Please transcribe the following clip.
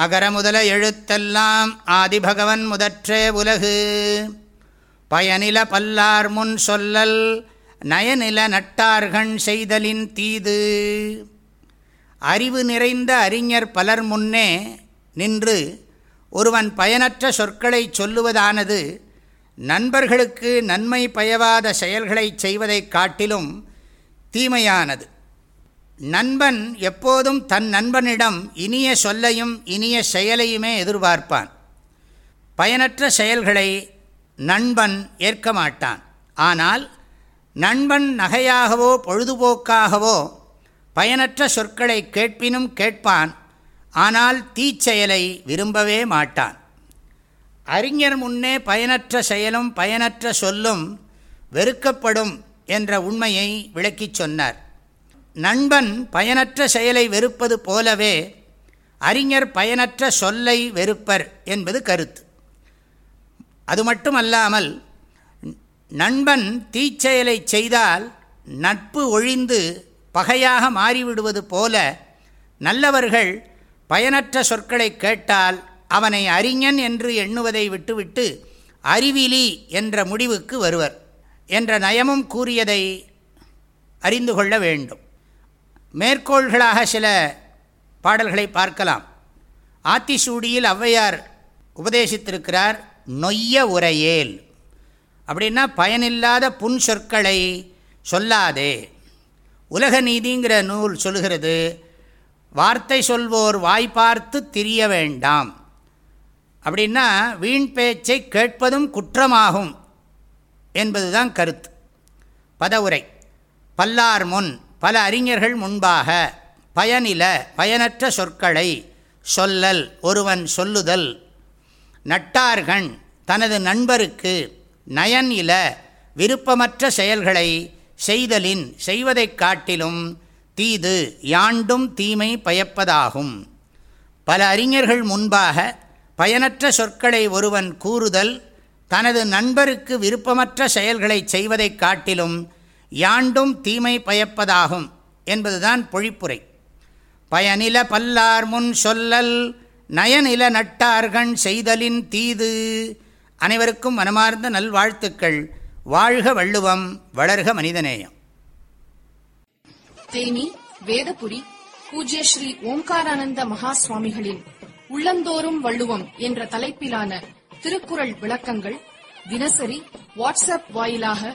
அகர முதல எழுத்தெல்லாம் ஆதிபகவன் முதற்றே உலகு. பயனில பல்லார் முன் சொல்லல் நயநில நட்டார்கண் செய்தலின் தீது. அறிவு நிறைந்த அறிஞர் பலர் முன்னே நின்று ஒருவன் பயனற்ற சொற்களை சொல்லுவதானது நண்பர்களுக்கு நன்மை பயவாத செயல்களை செய்வதைக் காட்டிலும் தீமையானது. நண்பன் எப்போதும் தன் நண்பனிடம் இனிய சொல்லையும் இனிய செயலையுமே எதிர்பார்ப்பான். பயனற்ற செயல்களை நண்பன் ஏற்க மாட்டான். ஆனால் நண்பன் நகையாகவோ பொழுதுபோக்காகவோ பயனற்ற சொற்களை கேட்பினும் கேட்பான். ஆனால் தீச்செயலை விரும்பவே மாட்டான். அறிஞர் முன்னே பயனற்ற செயலும் பயனற்ற சொல்லும் வெறுக்கப்படும் என்ற உண்மையை விளக்கிச் சொன்னார். நண்பன் பயனற்ற செயலை வெறுப்பது போலவே அறிஞர் பயனற்ற சொல்லை வெறுப்பர் என்பது கருத்து. அது மட்டுமல்லாமல் நண்பன் தீச்செயலை செய்தால் நட்பு ஒழிந்து பகையாக மாறிவிடுவது போல நல்லவர்கள் பயனற்ற சொற்களை கேட்டால் அவனை அறிஞன் என்று எண்ணுவதை விட்டுவிட்டு அறிவிலி என்ற முடிவுக்கு வருவர் என்ற நயமும் கூறியதை அறிந்து கொள்ள வேண்டும். மேற்கோள்களாக சில பாடல்களை பார்க்கலாம். ஆத்திசூடியில் ஔவையார் உபதேசித்திருக்கிறார் நொய்ய உரையேல் அப்படின்னா பயனில்லாத புன் சொற்களை சொல்லாதே. உலக நீதிங்கிற நூல் சொல்கிறது வார்த்தை சொல்வோர் வாய் பார்த்து திரிய வேண்டாம் அப்படின்னா வீண் பேச்சை கேட்பதும் குற்றமாகும் என்பதுதான் கருத்து. பதவுரை பல்லார் முன் பல அறிஞர்கள் முன்பாக பயனில பயனற்ற சொற்களை சொல்லல் ஒருவன் சொல்லுதல். நட்டார்கண் தனது நண்பருக்கு நயன் இல விருப்பமற்ற செயல்களை செய்தலின் செய்வதைக் காட்டிலும் தீது யாண்டும் தீமை பயப்பதாகும். பல அறிஞர்கள் முன்பாக பயனற்ற சொற்களை ஒருவன் கூறுதல் தனது நண்பருக்கு விருப்பமற்ற செயல்களை செய்வதைக் காட்டிலும் யாண்டும் தீமை பயப்பதாகும் என்பதுதான் பொழிப்புரை. பயனில பல்லார் முன் சொல்லல் நயனில நட்டார்கண் செய்தலின் தீது. அனைவருக்கும் மனமார்ந்த நல்வாழ்த்துக்கள். வாழ்க வள்ளுவம் வளர்க மனிதநேயம். தேனி வேதபுரி பூஜ்ய ஸ்ரீ ஓம்காரானந்த மகா சுவாமிகளின் உள்ளந்தோறும் வள்ளுவம் என்ற தலைப்பிலான திருக்குறள் விளக்கங்கள் தினசரி வாட்ஸ்அப் வாயிலாக